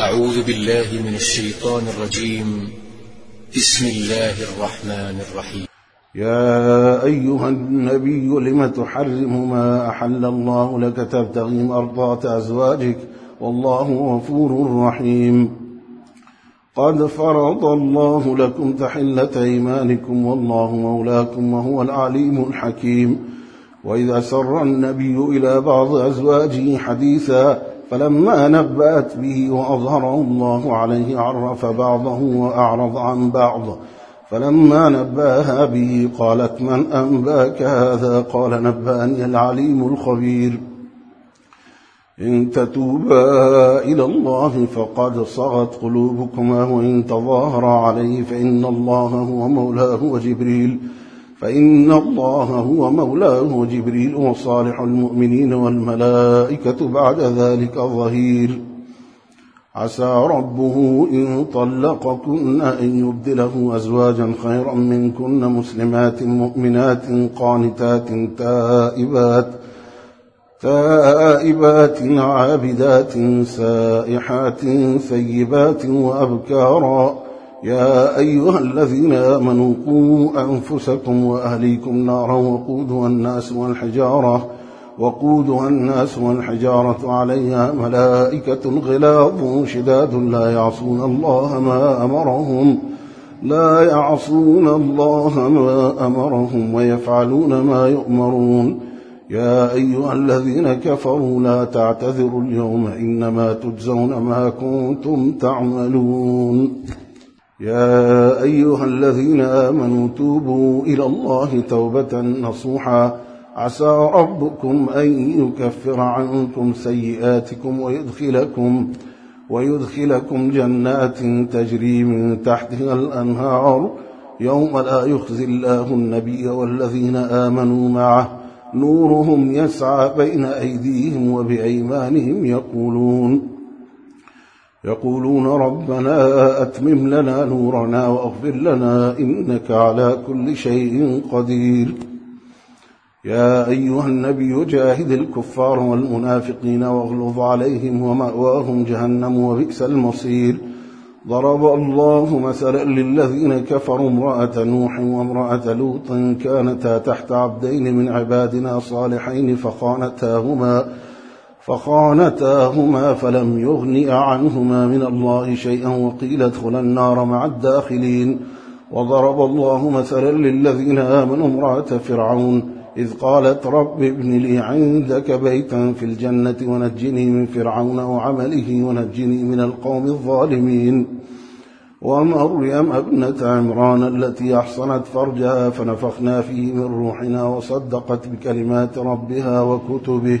أعوذ بالله من الشيطان الرجيم. بسم الله الرحمن الرحيم. يا أيها النبي لم تحرم ما أحل الله لك تبتغي مرضات أزواجك والله غفور رحيم. قد فرض الله لكم تحلة إيمانكم والله مولاكم وهو العليم الحكيم. وإذا سر النبي إلى بعض أزواجه حديثا فلما نبأت به وأظهره الله عليه عرف بعضه وأعرض عن بعض. فلما نبأها به قالت من أنباك هذا؟ قال نبأني العليم الخبير. إن تتوبا إلى الله فقد صغت قلوبكما وإن تظاهر عليه فإن الله هو مولاه وجبريل. فإن الله هو مولاه جبريل وصالح المؤمنين والملائكة بعد ذلك ظهير عسى ربه إن طلقكن أن يبدله أزواجا خيرا منكن مسلمات مؤمنات قانتات تائبات تائبات عابدات سائحات ثيبات وأبكارا. يا أيها الذين آمنوا قوا أنفسكم وأهليكم نارا وقودها الناس والحجارة وقودها الناس والحجارة عليها ملائكة غلاظ شداد لا يعصون الله ما أمرهم لا يعصون الله ما أمرهم ويفعلون ما يؤمرون. يا أيها الذين كفروا لا تعتذروا اليوم إنما تجزون ما كنتم تعملون. يا أيها الذين آمنوا توبوا إلى الله توبة نصوحا. عسى ربكم أن يكفر عنكم سيئاتكم ويدخلكم ويدخلكم جنات تجري من تحتها الأنهار. يوم لا يخزي الله النبي والذين آمنوا معه. نورهم يسعى بين أيديهم وبأيمانهم يقولون. يقولون ربنا أتمم لنا نورنا وأغفر لنا إنك على كل شيء قدير. يا أيها النبي جاهد الكفار والمنافقين واغلظ عليهم ومأواهم جهنم وبئس المصير. ضرب الله مثلا للذين كفروا امرأة نوح وامرأة لوط كانتا تحت عبدين من عبادنا صالحين فخانتاهما فخانتاهما فلم يغني عنهما من الله شيئا وقيل ادخلا النار مع الداخلين وضرب الله مثلا للذين آمنوا امرأة فرعون إذ قالت رب ابن لي عندك بيتا في الجنة ونجني من فرعون وعمله ونجني من القوم الظالمين ومريم ابنة عمران التي أحصنت فرجها فنفخنا فيه من روحنا وصدقت بكلمات ربها وكتبه